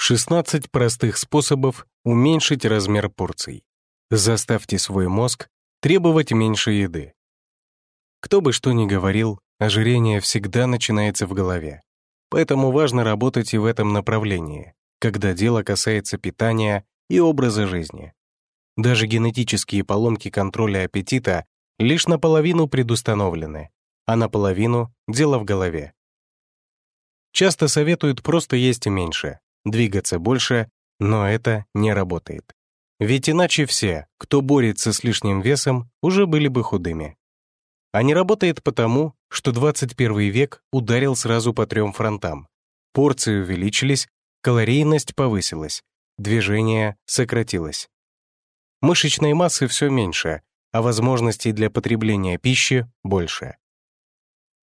16 простых способов уменьшить размер порций. Заставьте свой мозг требовать меньше еды. Кто бы что ни говорил, ожирение всегда начинается в голове. Поэтому важно работать и в этом направлении, когда дело касается питания и образа жизни. Даже генетические поломки контроля аппетита лишь наполовину предустановлены, а наполовину — дело в голове. Часто советуют просто есть меньше, двигаться больше, но это не работает. Ведь иначе все, кто борется с лишним весом, уже были бы худыми. А не работает потому, что 21 век ударил сразу по трем фронтам. Порции увеличились, калорийность повысилась, движение сократилось. Мышечной массы все меньше, а возможностей для потребления пищи больше.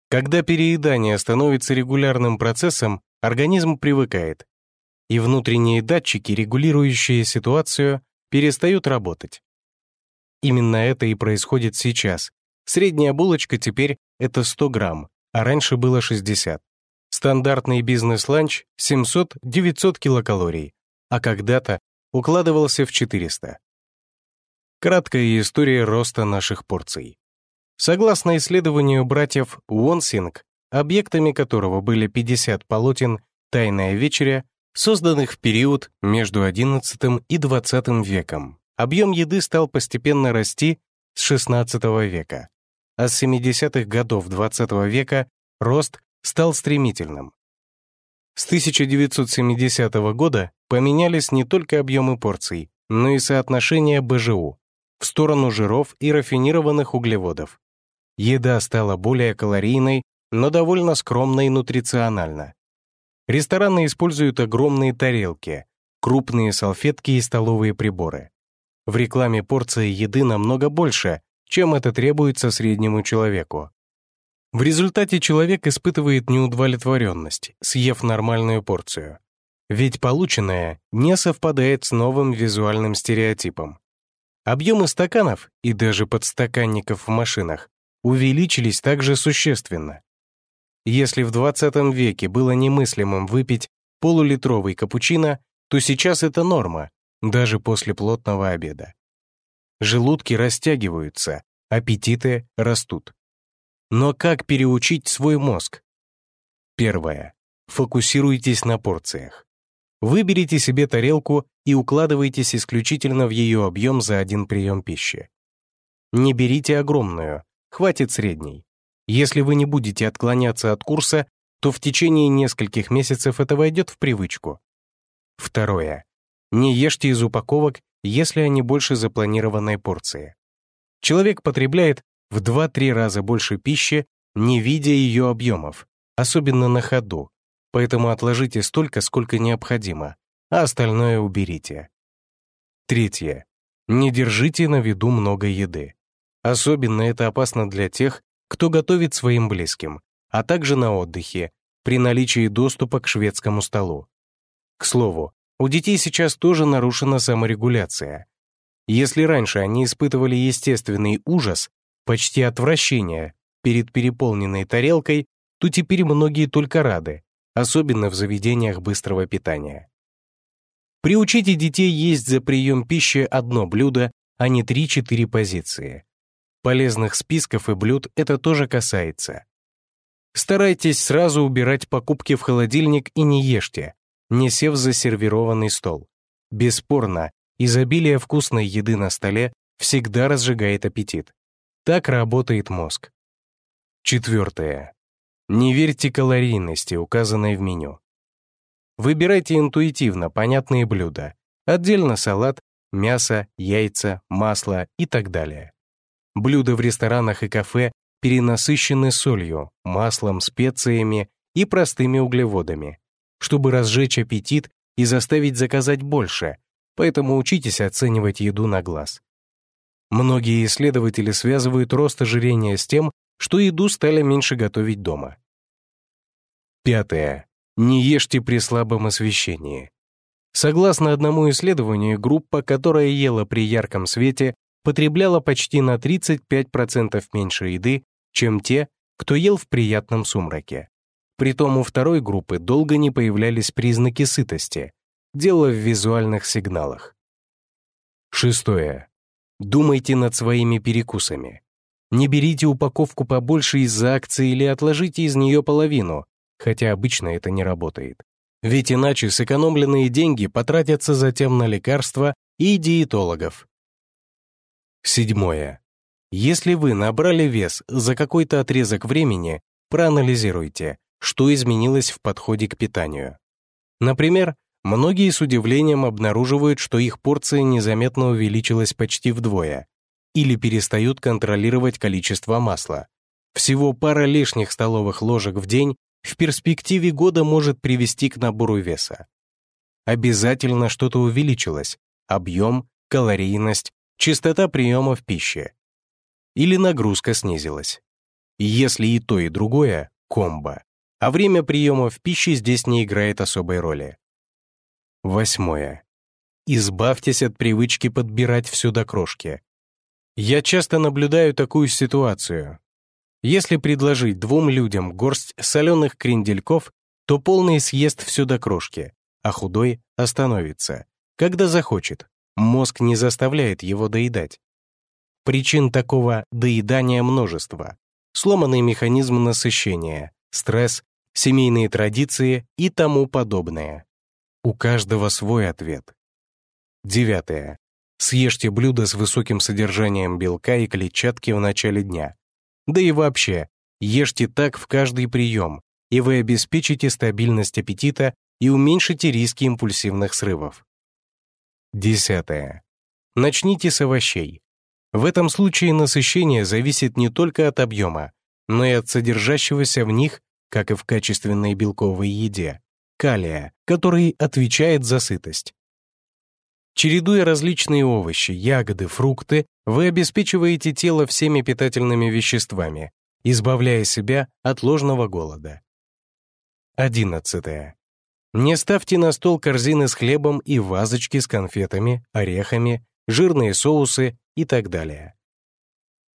Когда переедание становится регулярным процессом, организм привыкает, и внутренние датчики, регулирующие ситуацию, перестают работать. Именно это и происходит сейчас. Средняя булочка теперь — это 100 грамм, а раньше было 60. Стандартный бизнес-ланч — 700-900 килокалорий, а когда-то укладывался в 400. Краткая история роста наших порций. Согласно исследованию братьев Уонсинг, объектами которого были 50 полотен «Тайная вечеря», созданных в период между XI и XX веком. Объем еды стал постепенно расти с XVI века, а с 70-х годов XX века рост стал стремительным. С 1970 года поменялись не только объемы порций, но и соотношение БЖУ в сторону жиров и рафинированных углеводов. Еда стала более калорийной, но довольно скромной нутриционально. Рестораны используют огромные тарелки, крупные салфетки и столовые приборы. В рекламе порции еды намного больше, чем это требуется среднему человеку. В результате человек испытывает неудовлетворенность, съев нормальную порцию. Ведь полученное не совпадает с новым визуальным стереотипом. Объемы стаканов и даже подстаканников в машинах увеличились также существенно. Если в 20 веке было немыслимым выпить полулитровый капучино, то сейчас это норма, даже после плотного обеда. Желудки растягиваются, аппетиты растут. Но как переучить свой мозг? Первое. Фокусируйтесь на порциях. Выберите себе тарелку и укладывайтесь исключительно в ее объем за один прием пищи. Не берите огромную, хватит средней. Если вы не будете отклоняться от курса, то в течение нескольких месяцев это войдет в привычку. Второе. Не ешьте из упаковок, если они больше запланированной порции. Человек потребляет в 2-3 раза больше пищи, не видя ее объемов, особенно на ходу, поэтому отложите столько, сколько необходимо, а остальное уберите. Третье. Не держите на виду много еды. Особенно это опасно для тех, кто готовит своим близким, а также на отдыхе, при наличии доступа к шведскому столу. К слову, у детей сейчас тоже нарушена саморегуляция. Если раньше они испытывали естественный ужас, почти отвращение перед переполненной тарелкой, то теперь многие только рады, особенно в заведениях быстрого питания. Приучите детей есть за прием пищи одно блюдо, а не 3-4 позиции. Полезных списков и блюд это тоже касается. Старайтесь сразу убирать покупки в холодильник и не ешьте, не сев за сервированный стол. Бесспорно, изобилие вкусной еды на столе всегда разжигает аппетит. Так работает мозг. Четвертое. Не верьте калорийности, указанной в меню. Выбирайте интуитивно понятные блюда. Отдельно салат, мясо, яйца, масло и так далее. Блюда в ресторанах и кафе перенасыщены солью, маслом, специями и простыми углеводами, чтобы разжечь аппетит и заставить заказать больше, поэтому учитесь оценивать еду на глаз. Многие исследователи связывают рост ожирения с тем, что еду стали меньше готовить дома. Пятое. Не ешьте при слабом освещении. Согласно одному исследованию, группа, которая ела при ярком свете, потребляла почти на 35% меньше еды, чем те, кто ел в приятном сумраке. Притом у второй группы долго не появлялись признаки сытости. дело в визуальных сигналах. Шестое. Думайте над своими перекусами. Не берите упаковку побольше из-за акции или отложите из нее половину, хотя обычно это не работает. Ведь иначе сэкономленные деньги потратятся затем на лекарства и диетологов. Седьмое. Если вы набрали вес за какой-то отрезок времени, проанализируйте, что изменилось в подходе к питанию. Например, многие с удивлением обнаруживают, что их порция незаметно увеличилась почти вдвое, или перестают контролировать количество масла. Всего пара лишних столовых ложек в день в перспективе года может привести к набору веса. Обязательно что-то увеличилось — объем, калорийность, частота приема в пище. Или нагрузка снизилась. Если и то, и другое — комбо. А время приема в пище здесь не играет особой роли. Восьмое. Избавьтесь от привычки подбирать все до крошки. Я часто наблюдаю такую ситуацию. Если предложить двум людям горсть соленых крендельков, то полный съест все до крошки, а худой остановится, когда захочет. Мозг не заставляет его доедать. Причин такого доедания множество. Сломанный механизм насыщения, стресс, семейные традиции и тому подобное. У каждого свой ответ. Девятое. Съешьте блюдо с высоким содержанием белка и клетчатки в начале дня. Да и вообще, ешьте так в каждый прием, и вы обеспечите стабильность аппетита и уменьшите риски импульсивных срывов. Десятое. Начните с овощей. В этом случае насыщение зависит не только от объема, но и от содержащегося в них, как и в качественной белковой еде, калия, который отвечает за сытость. Чередуя различные овощи, ягоды, фрукты, вы обеспечиваете тело всеми питательными веществами, избавляя себя от ложного голода. 11. Не ставьте на стол корзины с хлебом и вазочки с конфетами, орехами, жирные соусы и так далее.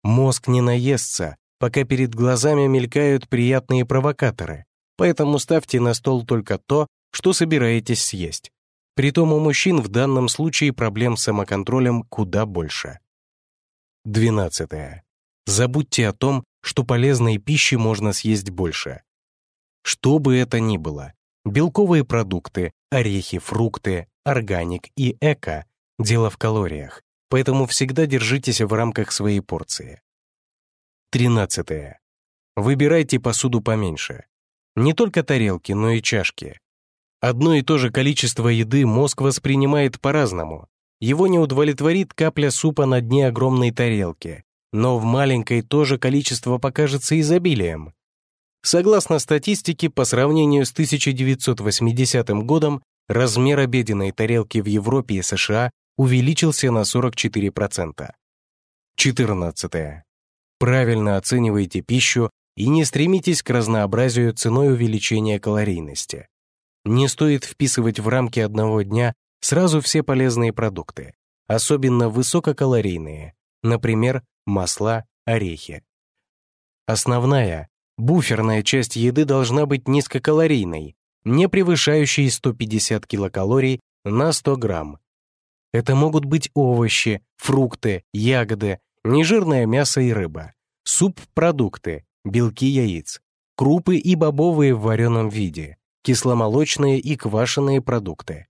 Мозг не наестся, пока перед глазами мелькают приятные провокаторы, поэтому ставьте на стол только то, что собираетесь съесть. Притом у мужчин в данном случае проблем с самоконтролем куда больше. 12. Забудьте о том, что полезной пищи можно съесть больше. Что бы это ни было, белковые продукты, орехи, фрукты, органик и эко — дело в калориях, поэтому всегда держитесь в рамках своей порции. 13. Выбирайте посуду поменьше. Не только тарелки, но и чашки. Одно и то же количество еды мозг воспринимает по-разному. Его не удовлетворит капля супа на дне огромной тарелки, но в маленькой тоже количество покажется изобилием. Согласно статистике, по сравнению с 1980 годом, размер обеденной тарелки в Европе и США увеличился на 44%. 14. Правильно оценивайте пищу и не стремитесь к разнообразию ценой увеличения калорийности. Не стоит вписывать в рамки одного дня сразу все полезные продукты, особенно высококалорийные, например, масла, орехи. Основная, буферная часть еды должна быть низкокалорийной, не превышающей 150 килокалорий на 100 грамм. Это могут быть овощи, фрукты, ягоды, нежирное мясо и рыба, субпродукты, белки яиц, крупы и бобовые в вареном виде, кисломолочные и квашеные продукты.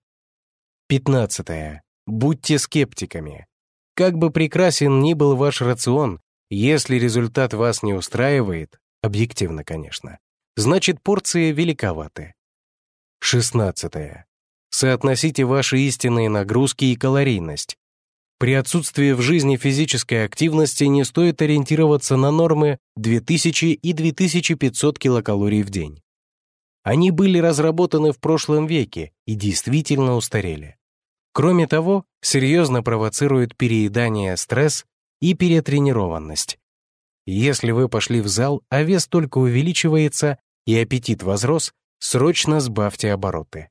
15. Будьте скептиками. Как бы прекрасен ни был ваш рацион, если результат вас не устраивает, объективно, конечно, значит порции великоваты. 16. Соотносите ваши истинные нагрузки и калорийность. При отсутствии в жизни физической активности не стоит ориентироваться на нормы 2000 и 2500 килокалорий в день. Они были разработаны в прошлом веке и действительно устарели. Кроме того, серьезно провоцируют переедание, стресс и перетренированность. Если вы пошли в зал, а вес только увеличивается и аппетит возрос, срочно сбавьте обороты.